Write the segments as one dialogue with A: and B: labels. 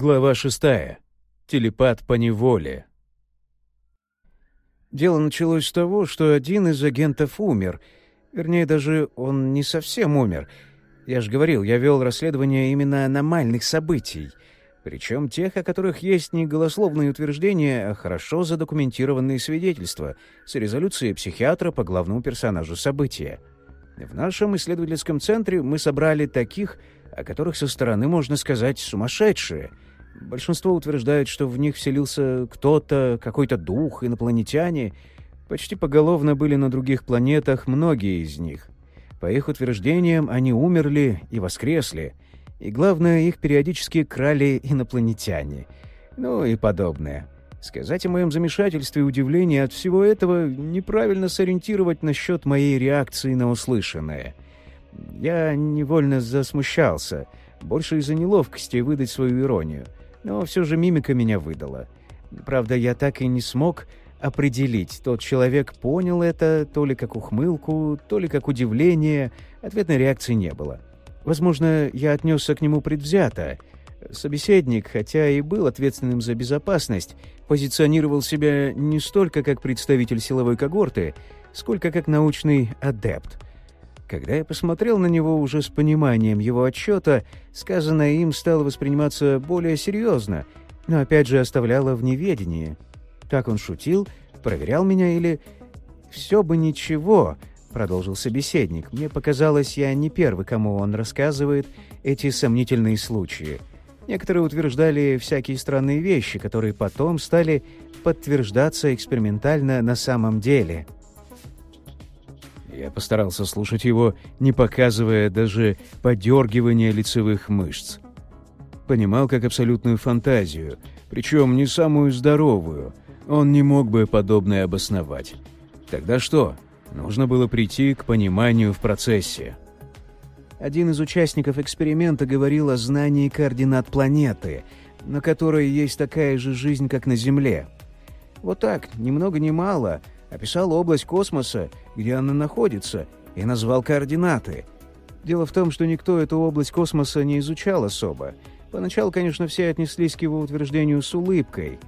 A: Глава шестая. Телепат по неволе.
B: Дело началось с того, что один из агентов умер. Вернее, даже он не совсем умер. Я же говорил, я вел расследование именно аномальных событий. Причем тех, о которых есть не голословные утверждения, а хорошо задокументированные свидетельства с резолюцией психиатра по главному персонажу события. В нашем исследовательском центре мы собрали таких, о которых со стороны можно сказать сумасшедшие — Большинство утверждает, что в них вселился кто-то, какой-то дух, инопланетяне. Почти поголовно были на других планетах многие из них. По их утверждениям, они умерли и воскресли. И главное, их периодически крали инопланетяне. Ну и подобное. Сказать о моем замешательстве и удивлении от всего этого неправильно сориентировать насчет моей реакции на услышанное. Я невольно засмущался, больше из-за неловкости выдать свою иронию — но все же мимика меня выдала. Правда, я так и не смог определить, тот человек понял это то ли как ухмылку, то ли как удивление. Ответной реакции не было. Возможно, я отнесся к нему предвзято. Собеседник, хотя и был ответственным за безопасность, позиционировал себя не столько как представитель силовой когорты, сколько как научный адепт — когда я посмотрел на него уже с пониманием его отчета, сказанное им стало восприниматься более серьезно, но опять же оставляло в неведении. Так он шутил, проверял меня или... «Все бы ничего», — продолжил собеседник. «Мне показалось, я не первый, кому он рассказывает эти сомнительные случаи. Некоторые утверждали всякие странные вещи, которые потом стали подтверждаться экспериментально на самом деле».
A: Я постарался слушать его, не показывая даже подергивания лицевых мышц. Понимал как абсолютную фантазию, причем не самую здоровую. Он не мог бы подобное обосновать. Тогда что? Нужно было прийти к пониманию в процессе.
B: Один из участников эксперимента говорил о знании координат планеты, на которой есть такая же жизнь, как на Земле. Вот так, ни много ни мало — описал область космоса, где она находится, и назвал координаты. Дело в том, что никто эту область космоса не изучал особо. Поначалу, конечно, все отнеслись к его утверждению с улыбкой.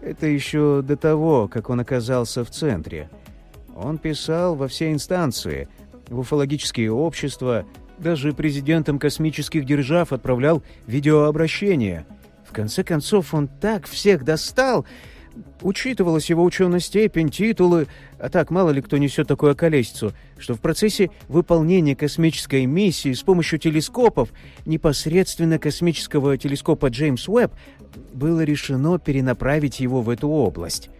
B: Это еще до того, как он оказался в центре. Он писал во все инстанции, в уфологические общества, даже президентам космических держав отправлял видеообращения. В конце концов, он так всех достал, Учитывалась его ученая степень, титулы, а так мало ли кто несет такую околесицу, что в процессе выполнения космической миссии с помощью телескопов, непосредственно космического телескопа Джеймс Уэбб, было решено перенаправить его в эту область.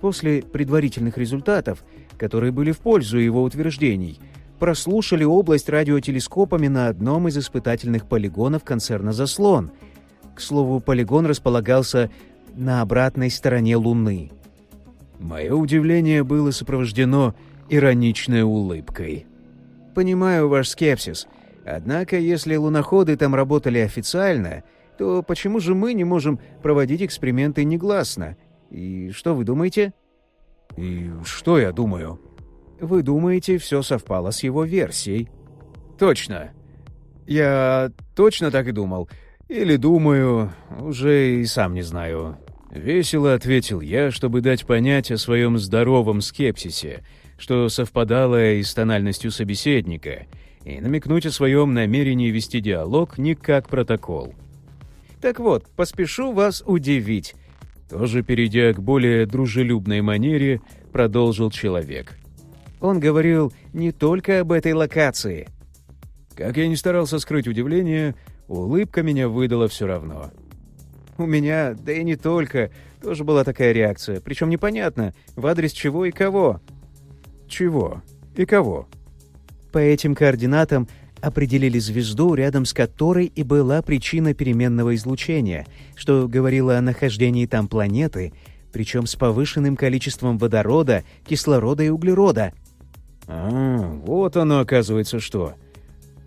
B: После предварительных результатов, которые были в пользу его утверждений, прослушали область радиотелескопами на одном из испытательных полигонов концерна «Заслон». К слову, полигон располагался на обратной стороне Луны.
A: Мое удивление было сопровождено ироничной улыбкой.
B: «Понимаю ваш скепсис. Однако, если луноходы там работали официально, то почему же мы не можем проводить эксперименты негласно? И что вы думаете?»
A: «И что я думаю?»
B: «Вы думаете, все совпало с его версией?»
A: «Точно. Я точно так и думал. Или думаю, уже и сам не знаю. Весело ответил я, чтобы дать понять о своем здоровом скепсисе, что совпадало и с тональностью собеседника, и намекнуть о своем намерении вести диалог не как протокол.
B: «Так вот, поспешу вас удивить»,
A: тоже перейдя к более дружелюбной манере, продолжил человек.
B: Он говорил не только об этой локации.
A: Как я не старался скрыть удивление, улыбка меня выдала все равно.
B: У меня, да и не только, тоже была такая реакция. Причем непонятно, в адрес чего и кого.
A: Чего и кого?
B: По этим координатам определили звезду, рядом с которой и была причина переменного излучения, что говорило о нахождении там планеты, причем с повышенным количеством водорода, кислорода и углерода.
A: А, вот оно оказывается что.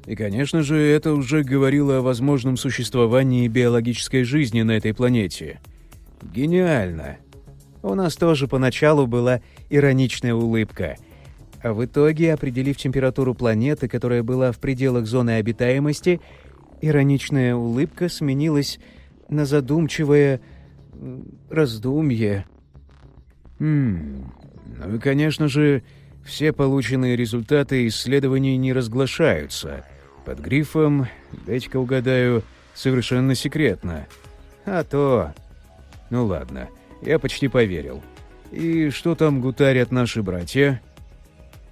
A: И, конечно же, это уже говорило о возможном существовании биологической жизни на этой планете. Гениально.
B: У нас тоже поначалу была ироничная улыбка. А в итоге, определив температуру планеты, которая была в пределах зоны обитаемости, ироничная улыбка сменилась на задумчивое раздумье.
A: Хм, ну и, конечно же, все полученные результаты исследований не разглашаются. Под грифом, дайте-ка угадаю, совершенно секретно. А то... Ну ладно, я почти поверил. И что там гутарят наши братья?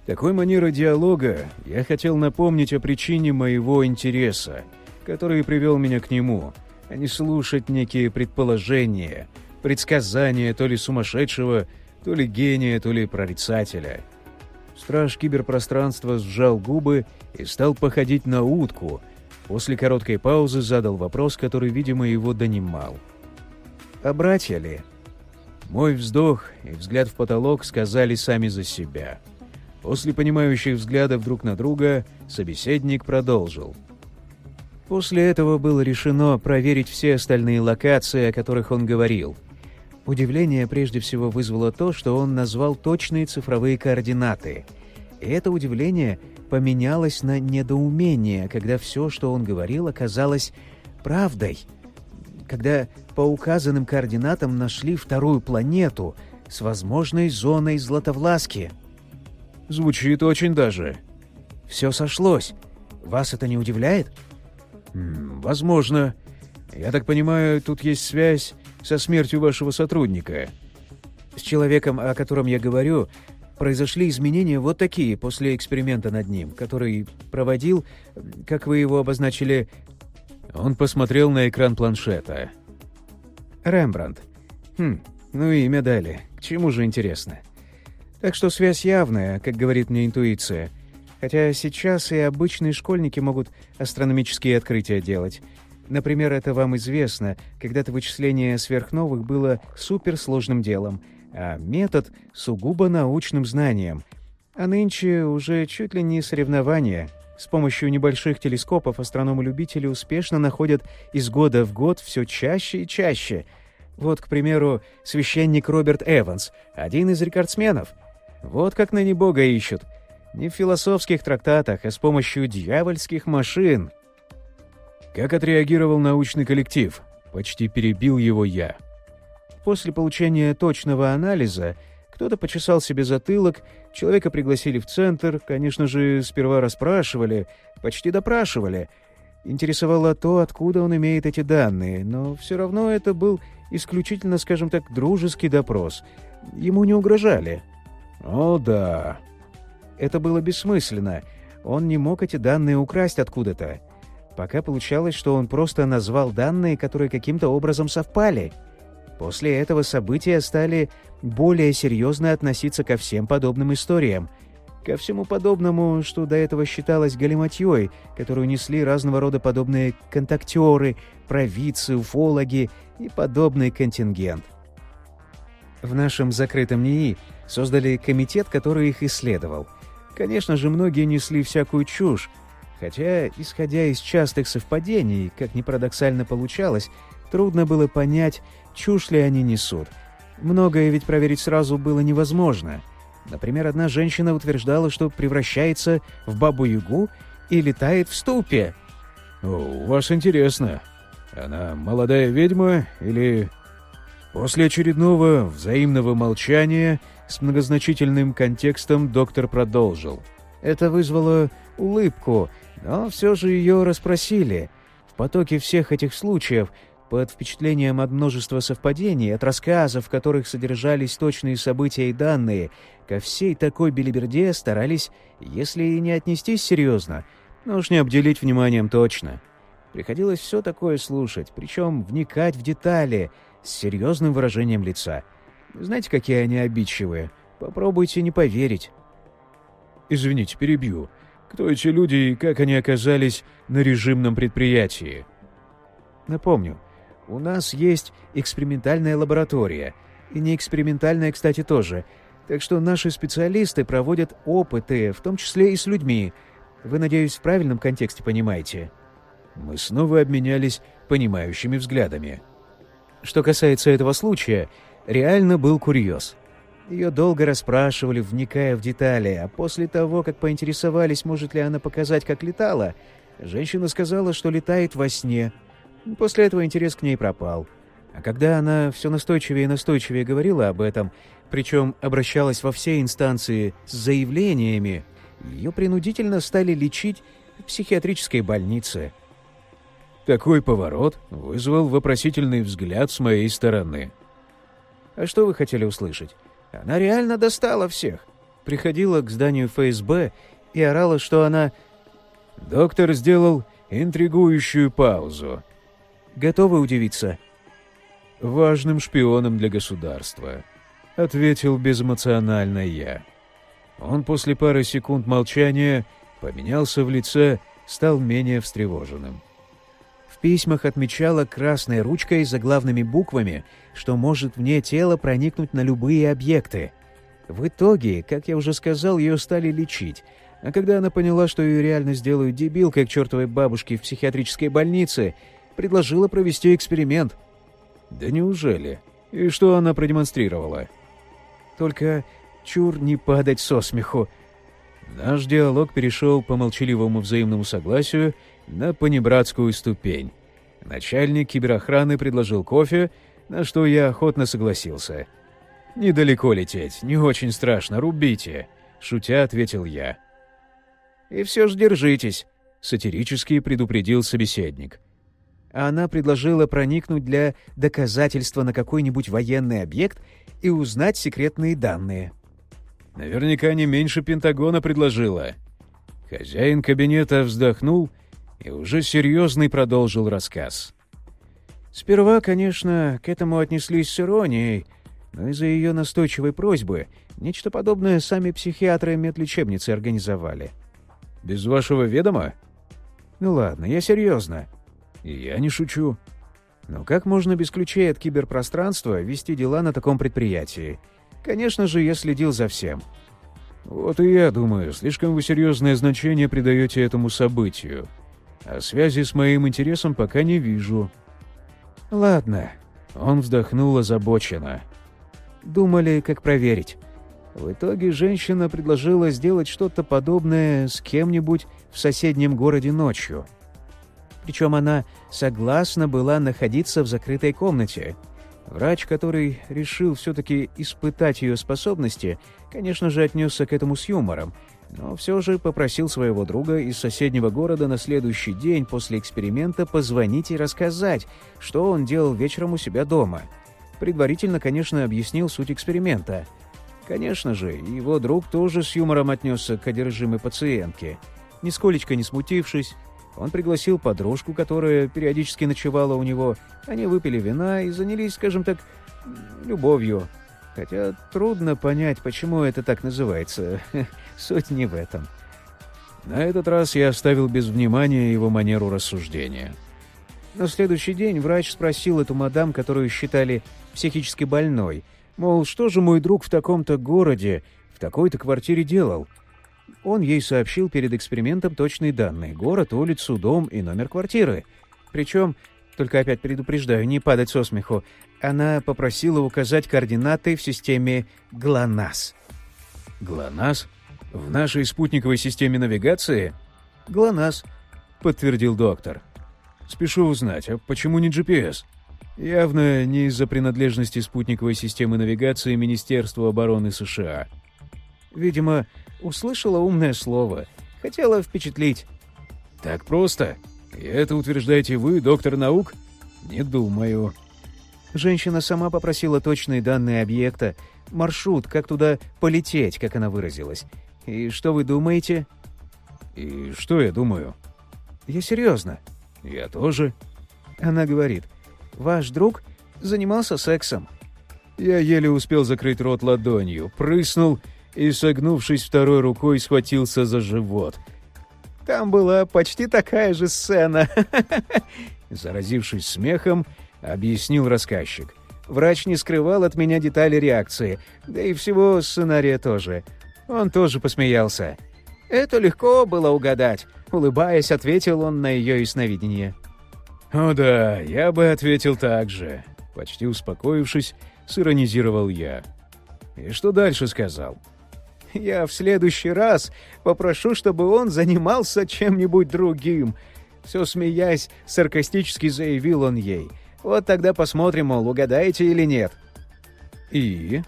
A: Такой манерой диалога я хотел напомнить о причине моего интереса, который привел меня к нему, а не слушать некие предположения, предсказания то ли сумасшедшего, то ли гения, то ли прорицателя. Страж киберпространства сжал губы и стал походить на утку. После короткой паузы задал вопрос, который, видимо, его донимал. «А братья ли?» Мой вздох и взгляд в потолок сказали сами за себя. После понимающих взглядов друг на друга собеседник продолжил. После этого было решено проверить все остальные локации, о которых он говорил. Удивление прежде всего вызвало то, что он назвал точные цифровые координаты. И это удивление поменялось на недоумение, когда все, что он говорил, оказалось правдой — когда по указанным координатам нашли вторую планету с возможной зоной Златовласки. Звучит очень даже.
B: Все сошлось. Вас это не удивляет?
A: Возможно. Я так понимаю, тут есть связь со смертью вашего сотрудника.
B: С человеком, о котором я говорю, произошли изменения вот такие после эксперимента над ним, который проводил, как вы его обозначили,
A: он посмотрел на экран планшета.
B: «Рембрандт. Хм, ну и имя дали. К чему же интересно? Так что связь явная, как говорит мне интуиция. Хотя сейчас и обычные школьники могут астрономические открытия делать. Например, это вам известно, когда-то вычисление сверхновых было суперсложным делом, а метод — сугубо научным знанием. А нынче уже чуть ли не соревнование — с помощью небольших телескопов астрономы-любители успешно находят из года в год все чаще и чаще. Вот, к примеру, священник Роберт Эванс, один из рекордсменов. Вот как на небога ищут. Не в философских трактатах, а с помощью дьявольских машин.
A: Как отреагировал научный коллектив? Почти перебил его я.
B: После получения точного анализа кто-то почесал себе затылок, человека пригласили в центр, конечно же, сперва расспрашивали, почти допрашивали. Интересовало то, откуда он имеет эти данные, но все равно это был исключительно, скажем так, дружеский допрос. Ему не угрожали.
A: О, да.
B: Это было бессмысленно. Он не мог эти данные украсть откуда-то. Пока получалось, что он просто назвал данные, которые каким-то образом совпали — После этого события стали более серьезно относиться ко всем подобным историям, ко всему подобному, что до этого считалось галиматьей, которую несли разного рода подобные контактеры, провидцы, уфологи и подобный контингент. В нашем закрытом НИИ создали комитет, который их исследовал. Конечно же, многие несли всякую чушь, хотя, исходя из частых совпадений, как ни парадоксально получалось, трудно было понять, чушь ли они несут. Многое ведь проверить сразу было невозможно. Например, одна женщина утверждала, что превращается в бабу-ягу и летает в ступе.
A: «У вас интересно. Она молодая ведьма или...» После очередного взаимного молчания с многозначительным контекстом доктор продолжил.
B: Это вызвало улыбку, но все же ее расспросили. В потоке всех этих случаев под впечатлением от множества совпадений, от рассказов, в которых содержались точные события и данные, ко всей такой белиберде старались, если и не отнестись серьезно, но уж не обделить вниманием точно. Приходилось все такое слушать, причем вникать в детали, с серьезным выражением лица. Знаете, какие они обидчивые? Попробуйте не поверить.
A: «Извините, перебью. Кто эти люди и как они оказались на режимном предприятии?»
B: Напомню, у нас есть экспериментальная лаборатория. И не экспериментальная, кстати, тоже. Так что наши специалисты проводят опыты, в том числе и с людьми. Вы, надеюсь, в правильном контексте понимаете?»
A: Мы снова обменялись понимающими взглядами.
B: Что касается этого случая, реально был курьез. Ее долго расспрашивали, вникая в детали, а после того, как поинтересовались, может ли она показать, как летала, женщина сказала, что летает во сне — После этого интерес к ней пропал. А когда она все настойчивее и настойчивее говорила об этом, причем обращалась во все инстанции с заявлениями, ее принудительно стали лечить в психиатрической больнице.
A: Такой поворот вызвал вопросительный взгляд с моей стороны.
B: «А что вы хотели услышать? Она реально достала всех. Приходила к зданию ФСБ и орала, что она...»
A: Доктор сделал интригующую паузу.
B: «Готовы удивиться?»
A: «Важным шпионом для государства», — ответил безэмоционально я. Он после пары секунд молчания поменялся в лице, стал менее встревоженным.
B: В письмах отмечала красной ручкой заглавными буквами, что может вне тела проникнуть на любые объекты. В итоге, как я уже сказал, ее стали лечить, а когда она поняла, что ее реально сделают дебилкой к чертовой бабушке в психиатрической больнице, предложила провести эксперимент.
A: «Да неужели? И что она продемонстрировала?»
B: «Только чур не падать со смеху»,
A: Наш диалог перешел по молчаливому взаимному согласию на понебратскую ступень. Начальник киберохраны предложил кофе, на что я охотно согласился. «Недалеко лететь, не очень страшно, рубите», — шутя ответил я.
B: «И все ж держитесь», —
A: сатирически предупредил собеседник.
B: А она предложила проникнуть для доказательства на какой-нибудь военный объект и узнать секретные данные.
A: Наверняка не меньше Пентагона предложила. Хозяин кабинета вздохнул и уже серьезный продолжил рассказ.
B: Сперва, конечно, к этому отнеслись с иронией, но из-за ее настойчивой просьбы нечто подобное сами психиатры медлечебницы организовали.
A: «Без вашего ведома?»
B: «Ну ладно, я серьезно».
A: «И я не шучу».
B: «Но как можно без ключей от киберпространства вести дела на таком предприятии?» Конечно же, я следил за всем.
A: Вот и я думаю, слишком вы серьезное значение придаете этому событию. А связи с моим интересом пока не вижу.
B: Ладно.
A: Он вздохнул озабоченно.
B: Думали, как проверить. В итоге женщина предложила сделать что-то подобное с кем-нибудь в соседнем городе ночью. Причем она согласна была находиться в закрытой комнате — Врач, который решил все-таки испытать ее способности, конечно же, отнесся к этому с юмором, но все же попросил своего друга из соседнего города на следующий день после эксперимента позвонить и рассказать, что он делал вечером у себя дома. Предварительно, конечно, объяснил суть эксперимента. Конечно же, его друг тоже с юмором отнесся к одержимой пациентке. Нисколечко не смутившись, он пригласил подружку, которая периодически ночевала у него. Они выпили вина и занялись, скажем так, любовью. Хотя трудно понять, почему это так называется. Суть не в этом.
A: На этот раз я оставил без внимания его манеру рассуждения.
B: На следующий день врач спросил эту мадам, которую считали психически больной, мол, что же мой друг в таком-то городе, в такой-то квартире делал? Он ей сообщил перед экспериментом точные данные — город, улицу, дом и номер квартиры. Причем, только опять предупреждаю, не падать со смеху, она попросила указать координаты в системе ГЛОНАСС.
A: «ГЛОНАСС? В нашей спутниковой системе навигации?»
B: «ГЛОНАСС», —
A: подтвердил доктор. «Спешу узнать, а почему не GPS?» Явно не из-за принадлежности спутниковой системы навигации Министерства обороны США.
B: Видимо, услышала умное слово. Хотела впечатлить.
A: «Так просто? И это утверждаете вы, доктор наук?» «Не думаю».
B: Женщина сама попросила точные данные объекта, маршрут, как туда полететь, как она выразилась. И что вы думаете?
A: И что я думаю?
B: Я серьезно.
A: Я тоже.
B: Она говорит, ваш друг занимался сексом.
A: Я еле успел закрыть рот ладонью, прыснул и, согнувшись второй рукой, схватился за живот.
B: Там была почти такая же сцена.
A: Заразившись смехом, объяснил рассказчик.
B: Врач не скрывал от меня детали реакции, да и всего сценария тоже. Он тоже посмеялся. Это легко было угадать. Улыбаясь, ответил он на ее ясновидение.
A: «О да, я бы ответил так же», — почти успокоившись, сиронизировал я. «И что дальше сказал?»
B: Я в следующий раз попрошу, чтобы он занимался чем-нибудь другим. Все смеясь, саркастически заявил он ей. «Вот тогда посмотрим, мол, угадаете или нет».
A: «И?»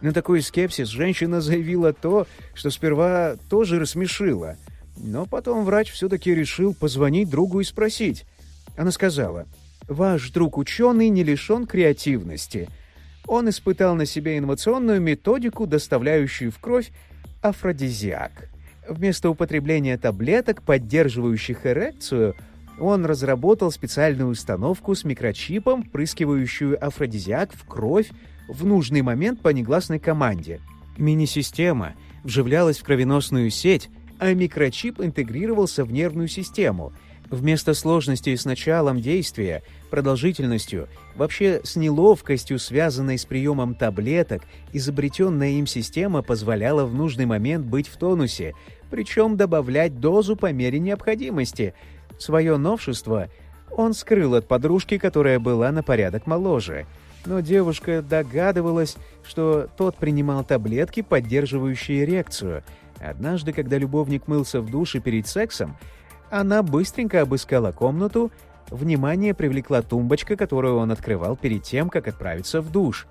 B: На такой скепсис женщина заявила то, что сперва тоже рассмешила. Но потом врач все-таки решил позвонить другу и спросить. Она сказала, «Ваш друг ученый не лишен креативности. Он испытал на себе инновационную методику, доставляющую в кровь афродизиак. Вместо употребления таблеток, поддерживающих эрекцию, он разработал специальную установку с микрочипом, впрыскивающую афродизиак в кровь в нужный момент по негласной команде. Мини-система вживлялась в кровеносную сеть, а микрочип интегрировался в нервную систему. Вместо сложности с началом действия, продолжительностью, вообще с неловкостью, связанной с приемом таблеток, изобретенная им система позволяла в нужный момент быть в тонусе, причем добавлять дозу по мере необходимости. Свое новшество он скрыл от подружки, которая была на порядок моложе — но девушка догадывалась, что тот принимал таблетки, поддерживающие эрекцию. Однажды, когда любовник мылся в душе перед сексом, она быстренько обыскала комнату, внимание привлекла тумбочка, которую он открывал перед тем, как отправиться в душ.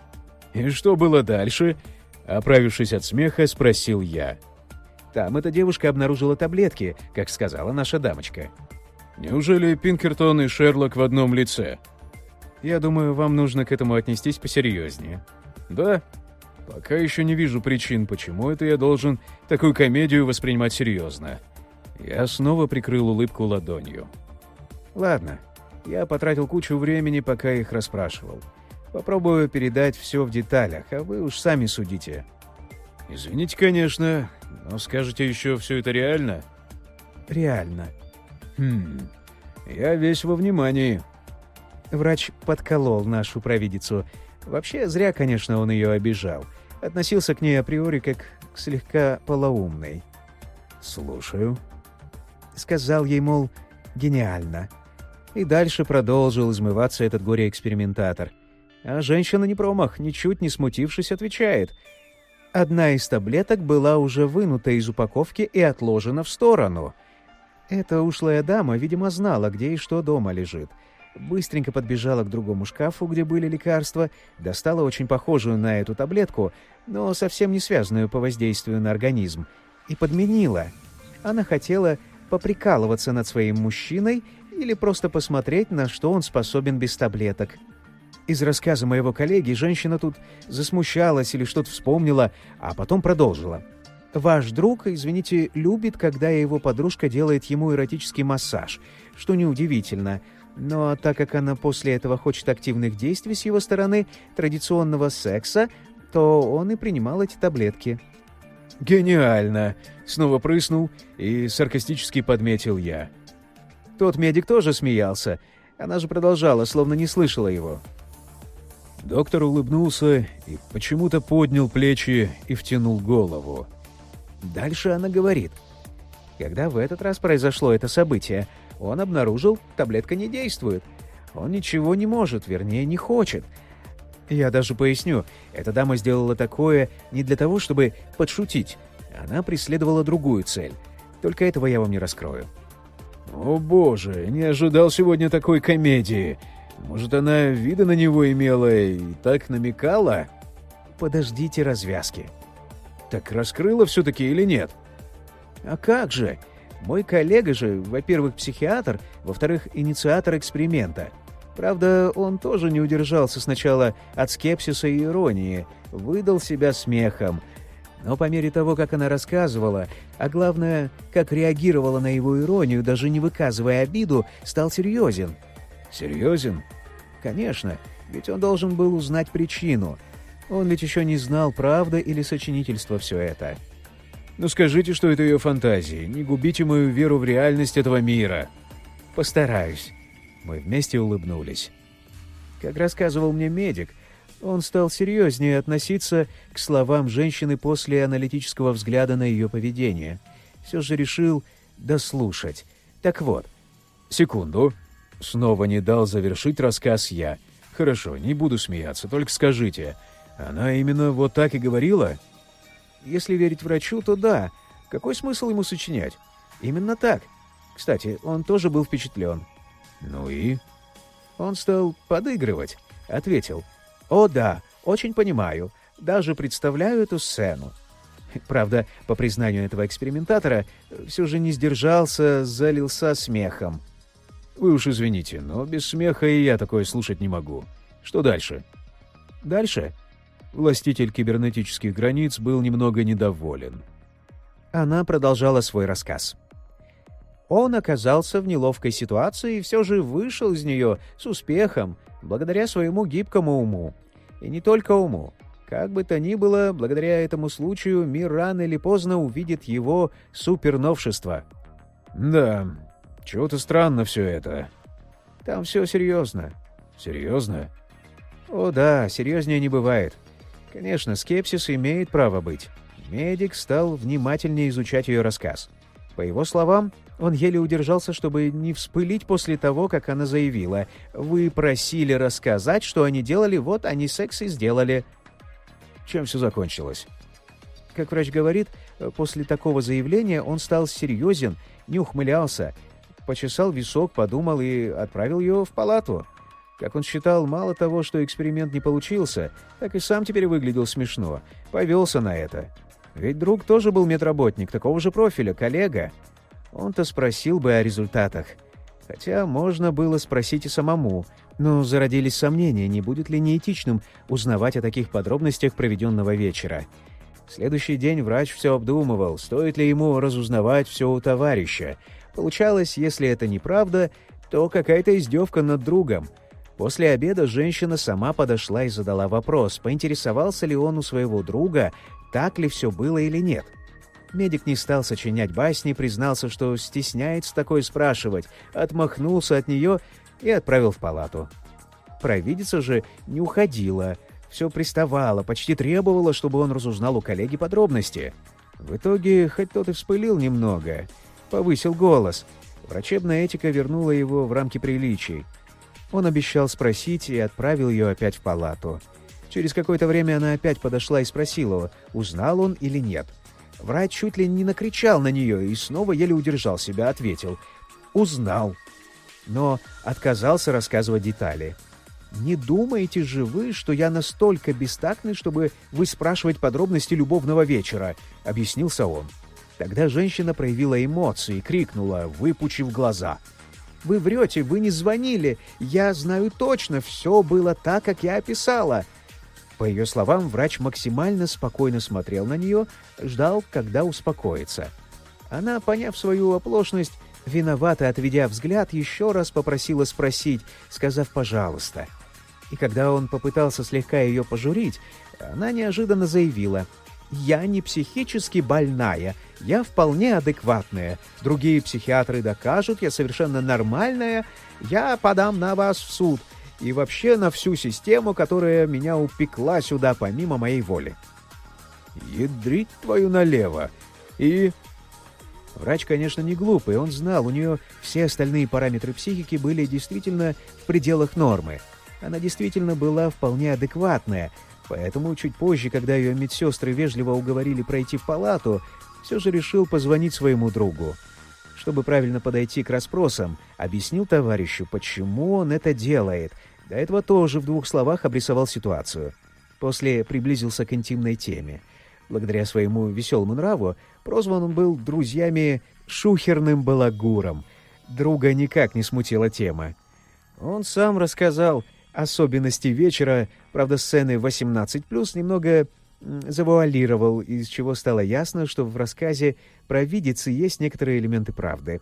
A: «И что было дальше?» Оправившись от смеха, спросил я.
B: Там эта девушка обнаружила таблетки, как сказала наша дамочка.
A: «Неужели Пинкертон и Шерлок в одном лице?»
B: Я думаю, вам нужно к этому отнестись посерьезнее.
A: Да? Пока еще не вижу причин, почему это я должен такую комедию воспринимать серьезно. Я снова прикрыл улыбку ладонью.
B: Ладно, я потратил кучу времени, пока их расспрашивал. Попробую передать все в деталях, а вы уж сами судите.
A: Извините, конечно, но скажете еще, все это реально?
B: Реально.
A: Хм, я весь во внимании.
B: Врач подколол нашу провидицу. Вообще, зря, конечно, он ее обижал. Относился к ней априори как к слегка полоумной.
A: «Слушаю».
B: Сказал ей, мол, гениально. И дальше продолжил измываться этот горе-экспериментатор. А женщина не промах, ничуть не смутившись, отвечает. Одна из таблеток была уже вынута из упаковки и отложена в сторону. Эта ушлая дама, видимо, знала, где и что дома лежит — быстренько подбежала к другому шкафу, где были лекарства, достала очень похожую на эту таблетку, но совсем не связанную по воздействию на организм, и подменила. Она хотела поприкалываться над своим мужчиной или просто посмотреть, на что он способен без таблеток. Из рассказа моего коллеги женщина тут засмущалась или что-то вспомнила, а потом продолжила. «Ваш друг, извините, любит, когда его подружка делает ему эротический массаж, что неудивительно. Но так как она после этого хочет активных действий с его стороны, традиционного секса, то он и принимал эти таблетки.
A: «Гениально!» — снова прыснул и саркастически подметил я.
B: Тот медик тоже смеялся. Она же продолжала, словно не слышала его.
A: Доктор улыбнулся и почему-то поднял плечи и втянул голову.
B: Дальше она говорит. Когда в этот раз произошло это событие, он обнаружил, таблетка не действует. Он ничего не может, вернее, не хочет. Я даже поясню, эта дама сделала такое не для того, чтобы подшутить. Она преследовала другую цель. Только этого я вам не раскрою.
A: О боже, не ожидал сегодня такой комедии. Может, она вида на него имела и так намекала?
B: Подождите развязки.
A: Так раскрыла все-таки или нет?
B: А как же? Мой коллега же, во-первых, психиатр, во-вторых, инициатор эксперимента. Правда, он тоже не удержался сначала от скепсиса и иронии, выдал себя смехом. Но по мере того, как она рассказывала, а главное, как реагировала на его иронию, даже не выказывая обиду, стал серьезен.
A: Серьезен?
B: Конечно, ведь он должен был узнать причину. Он ведь еще не знал, правда или сочинительство все это.
A: Ну скажите, что это ее фантазии. Не губите мою веру в реальность этого мира.
B: Постараюсь. Мы вместе улыбнулись. Как рассказывал мне медик, он стал серьезнее относиться к словам женщины после аналитического взгляда на ее поведение. Все же решил дослушать. Так вот.
A: Секунду. Снова не дал завершить рассказ я. Хорошо, не буду смеяться, только скажите. Она именно вот так и говорила?
B: — если верить врачу, то да. Какой смысл ему сочинять? Именно так. Кстати, он тоже был впечатлен.
A: «Ну и?»
B: Он стал подыгрывать. Ответил. «О да, очень понимаю. Даже представляю эту сцену. Правда, по признанию этого экспериментатора, все же не сдержался, залился смехом.
A: «Вы уж извините, но без смеха и я такое слушать не могу. Что дальше?»
B: «Дальше?»
A: Властитель кибернетических границ был немного недоволен.
B: Она продолжала свой рассказ. Он оказался в неловкой ситуации и все же вышел из нее с успехом, благодаря своему гибкому уму. И не только уму. Как бы то ни было, благодаря этому случаю мир рано или поздно увидит его суперновшество.
A: «Да, чего-то странно все это».
B: «Там все серьезно».
A: «Серьезно?»
B: «О да, серьезнее не бывает. Конечно, скепсис имеет право быть». Медик стал внимательнее изучать ее рассказ. По его словам, он еле удержался, чтобы не вспылить после того, как она заявила. «Вы просили рассказать, что они делали, вот они секс и сделали».
A: Чем все закончилось?
B: Как врач говорит, после такого заявления он стал серьезен, не ухмылялся, почесал висок, подумал и отправил ее в палату. Как он считал, мало того, что эксперимент не получился, так и сам теперь выглядел смешно. Повелся на это. Ведь друг тоже был медработник, такого же профиля, коллега. Он-то спросил бы о результатах. Хотя можно было спросить и самому, но зародились сомнения, не будет ли неэтичным узнавать о таких подробностях проведенного вечера. Следующий день врач все обдумывал, стоит ли ему разузнавать все у товарища. Получалось, если это неправда, то какая-то издевка над другом. После обеда женщина сама подошла и задала вопрос, поинтересовался ли он у своего друга, так ли все было или нет. Медик не стал сочинять басни, признался, что стесняется такое спрашивать, отмахнулся от нее и отправил в палату. Провидица же не уходила, все приставала, почти требовала, чтобы он разузнал у коллеги подробности. В итоге, хоть тот и вспылил немного, повысил голос. Врачебная этика вернула его в рамки приличий. Он обещал спросить и отправил ее опять в палату. Через какое-то время она опять подошла и спросила, узнал он или нет. Врач чуть ли не накричал на нее и снова еле удержал себя, ответил «Узнал» но отказался рассказывать детали. «Не думаете же вы, что я настолько бестактный, чтобы вы спрашивать подробности любовного вечера?» — объяснился он. Тогда женщина проявила эмоции крикнула, выпучив глаза. «Вы врете, вы не звонили. Я знаю точно, все было так, как я описала». По ее словам, врач максимально спокойно смотрел на нее, ждал, когда успокоится. Она, поняв свою оплошность, Виновато отведя взгляд, еще раз попросила спросить, сказав «пожалуйста». И когда он попытался слегка ее пожурить, она неожиданно заявила «Я не психически больная, я вполне адекватная. Другие психиатры докажут, я совершенно нормальная, я подам на вас в суд и вообще на всю систему, которая меня упекла сюда помимо моей воли».
A: «Ядрить твою налево!» И
B: Врач, конечно, не глупый, он знал, у нее все остальные параметры психики были действительно в пределах нормы. Она действительно была вполне адекватная, поэтому чуть позже, когда ее медсестры вежливо уговорили пройти в палату, все же решил позвонить своему другу. Чтобы правильно подойти к расспросам, объяснил товарищу, почему он это делает. До этого тоже в двух словах обрисовал ситуацию. После приблизился к интимной теме — Благодаря своему веселому нраву прозван он был друзьями шухерным балагуром. Друга никак не смутила тема. Он сам рассказал особенности вечера, правда, сцены 18+, немного завуалировал, из чего стало ясно, что в рассказе про видицы есть некоторые элементы правды.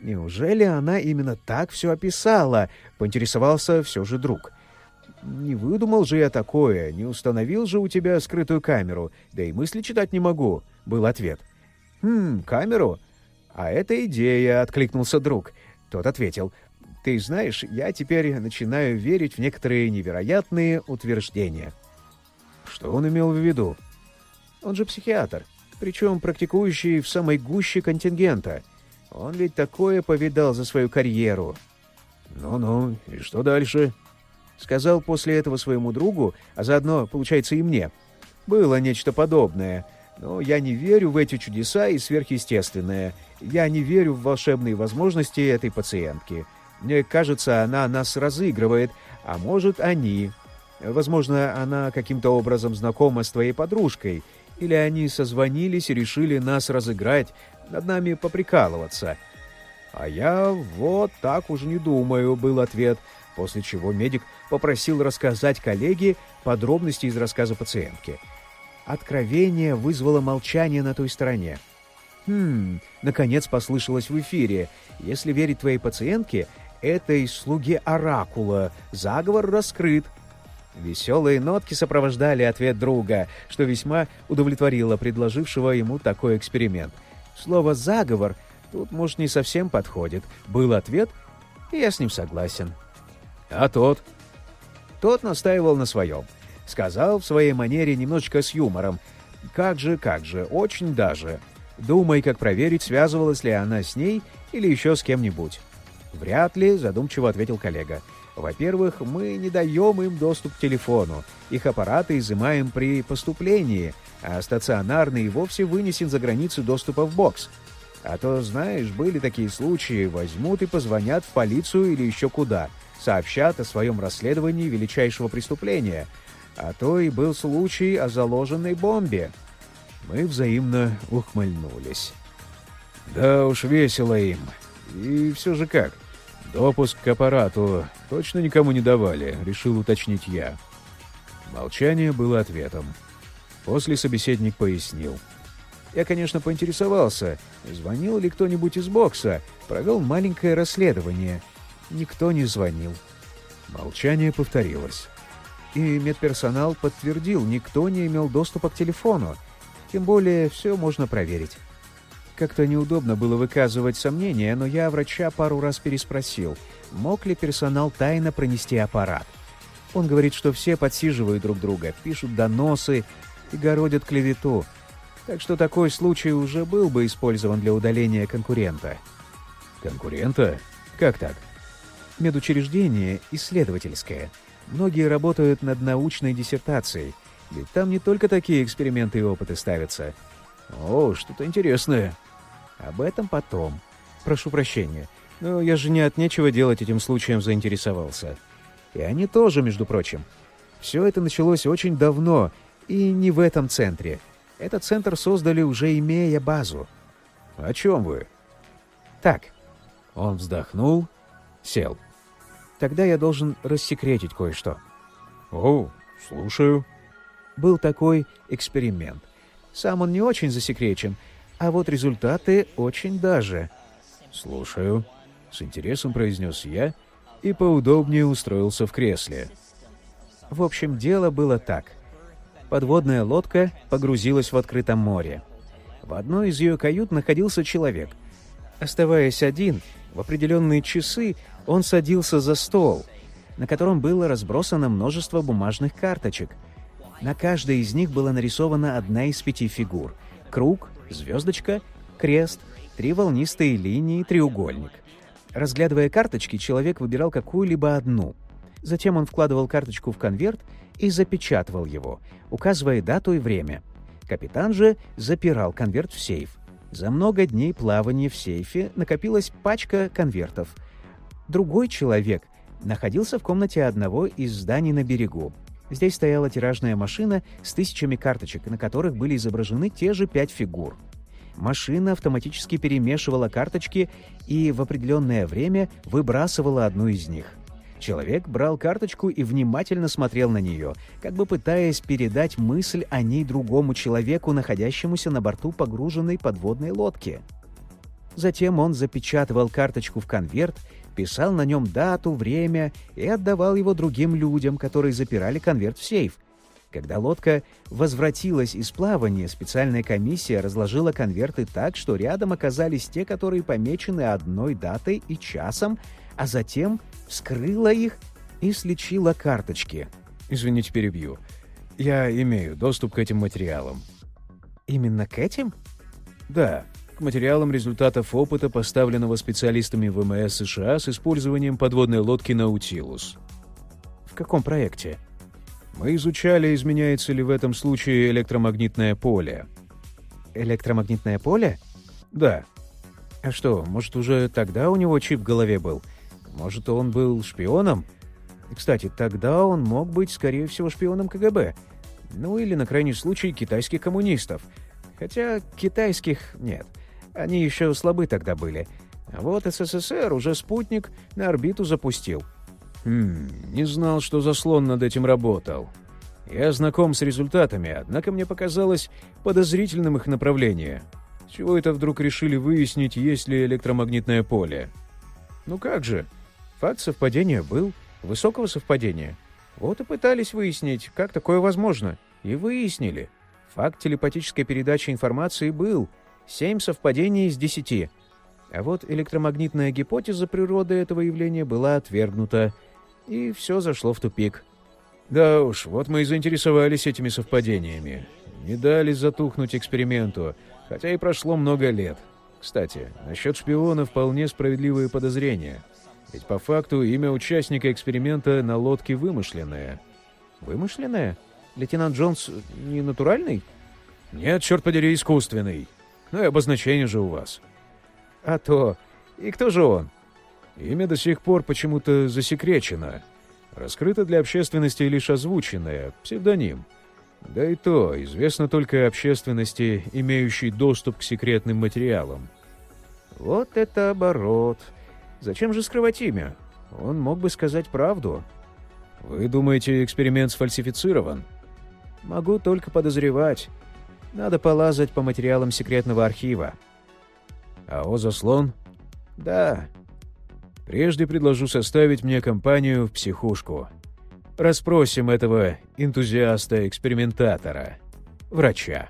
B: Неужели она именно так все описала, поинтересовался все же друг. Не выдумал же я такое, не установил же у тебя скрытую камеру, да и мысли читать не могу, — был ответ. Хм, камеру? А это идея, — откликнулся друг. Тот ответил. Ты знаешь, я теперь начинаю верить в некоторые невероятные утверждения. Что он имел в виду? Он же психиатр, причем практикующий в самой гуще контингента. Он ведь такое повидал за свою карьеру.
A: Ну-ну, и что дальше?
B: Сказал после этого своему другу, а заодно, получается, и мне. Было нечто подобное. Но я не верю в эти чудеса и сверхъестественное. Я не верю в волшебные возможности этой пациентки. Мне кажется, она нас разыгрывает, а может, они. Возможно, она каким-то образом знакома с твоей подружкой, или они созвонились и решили нас разыграть, над нами поприкалываться. А я вот так уж не думаю, был ответ, после чего медик попросил рассказать коллеге подробности из рассказа пациентки. Откровение вызвало молчание на той стороне. «Хм...» — наконец послышалось в эфире. «Если верить твоей пациентке, этой слуге Оракула заговор раскрыт». Веселые нотки сопровождали ответ друга, что весьма удовлетворило предложившего ему такой эксперимент. Слово «заговор» тут, может, не совсем подходит. Был ответ, и я с ним согласен. А тот? Тот настаивал на своем. Сказал в своей манере немножечко с юмором. «Как же, как же, очень даже. Думай, как проверить, связывалась ли она с ней или еще с кем-нибудь». «Вряд ли», — задумчиво ответил коллега. «Во-первых, мы не даем им доступ к телефону. Их аппараты изымаем при поступлении, а стационарный вовсе вынесен за границу доступа в бокс. А то, знаешь, были такие случаи, возьмут и позвонят в полицию или еще куда, сообщат о своем расследовании величайшего преступления. А то и был случай о заложенной бомбе. Мы взаимно ухмыльнулись. Да уж весело им. И все же как? Допуск к аппарату точно никому не давали, решил уточнить я. Молчание было ответом. После собеседник пояснил. Я, конечно, поинтересовался, звонил ли кто-нибудь из бокса, провел маленькое расследование. Никто не звонил. Молчание повторилось. И медперсонал подтвердил, никто не имел доступа к телефону. Тем более, все можно проверить. Как-то неудобно было выказывать сомнения, но я врача пару раз переспросил, мог ли персонал тайно пронести аппарат. Он говорит, что все подсиживают друг друга, пишут доносы и городят клевету. Так что такой случай уже был бы использован для удаления конкурента. Конкурента? Как так? Медучреждение исследовательское. Многие работают над научной диссертацией, ведь там не только такие эксперименты и опыты ставятся. О, что-то интересное. Об этом потом. Прошу прощения, но я же не от нечего делать этим случаем заинтересовался. И они тоже, между прочим. Все это началось очень давно, и не в этом центре. Этот центр создали, уже имея базу. О чем вы? Так. Он вздохнул, сел. Тогда я должен рассекретить кое-что. О, слушаю. Был такой эксперимент. Сам он не очень засекречен, а вот результаты очень даже. «Слушаю», — с интересом произнес я и поудобнее устроился в кресле. В общем, дело было так. Подводная лодка погрузилась в открытом море. В одной из ее кают находился человек. Оставаясь один, в определенные часы он садился за стол, на котором было разбросано множество бумажных карточек. На каждой из них была нарисована одна из пяти фигур — круг, звездочка, крест, три волнистые линии, треугольник. Разглядывая карточки, человек выбирал какую-либо одну. Затем он вкладывал карточку в конверт и запечатывал его, указывая дату и время. Капитан же запирал конверт в сейф. За много дней плавания в сейфе накопилась пачка конвертов. Другой человек находился в комнате одного из зданий на берегу. Здесь стояла тиражная машина с тысячами карточек, на которых были изображены те же пять фигур. Машина автоматически перемешивала карточки и в определенное время выбрасывала одну из них. Человек брал карточку и внимательно смотрел на нее, как бы пытаясь передать мысль о ней другому человеку, находящемуся на борту погруженной подводной лодки. Затем он запечатывал карточку в конверт писал на нем дату, время и отдавал его другим людям, которые запирали конверт в сейф. Когда лодка возвратилась из плавания, специальная комиссия разложила конверты так, что рядом оказались те, которые помечены одной датой и часом, а затем вскрыла их и слечила карточки. «Извините, перебью. Я имею доступ к этим материалам». «Именно к этим?» «Да материалам результатов опыта, поставленного специалистами ВМС США с использованием подводной лодки «Наутилус». В каком проекте? Мы изучали, изменяется ли в этом случае электромагнитное поле. электромагнитное поле?
A: Да.
B: А что, может, уже тогда у него чип в голове был? Может, он был шпионом? Кстати, тогда он мог быть, скорее всего, шпионом КГБ. Ну или, на крайний случай, китайских коммунистов. Хотя китайских нет. Они еще слабы тогда были. А вот СССР уже спутник на орбиту запустил.
A: Хм, не знал, что заслон над этим работал. Я знаком с результатами, однако мне показалось подозрительным их направление. С чего это вдруг решили выяснить, есть ли электромагнитное поле?
B: Ну как же? Факт совпадения был, высокого совпадения. Вот и пытались выяснить, как такое возможно. И выяснили. Факт телепатической передачи информации был. Семь совпадений из десяти. А вот электромагнитная гипотеза природы этого явления была отвергнута. И все зашло в тупик.
A: Да уж, вот мы и заинтересовались этими совпадениями. Не дали затухнуть эксперименту, хотя и прошло много лет. Кстати, насчет шпиона вполне справедливые подозрения. Ведь по факту имя участника эксперимента на лодке вымышленное.
B: Вымышленное? Лейтенант Джонс не натуральный?
A: Нет, черт подери, искусственный. Ну и обозначение же у вас.
B: А то. И кто же он?
A: Имя до сих пор почему-то засекречено. Раскрыто для общественности лишь озвученное, псевдоним. Да и то, известно только общественности, имеющей доступ к секретным материалам.
B: Вот это оборот. Зачем же скрывать имя? Он мог бы сказать правду.
A: Вы думаете, эксперимент сфальсифицирован?
B: Могу только подозревать. Надо полазать по материалам секретного архива.
A: А о заслон?
B: Да.
A: Прежде предложу составить мне компанию в психушку. Расспросим этого энтузиаста-экспериментатора, врача.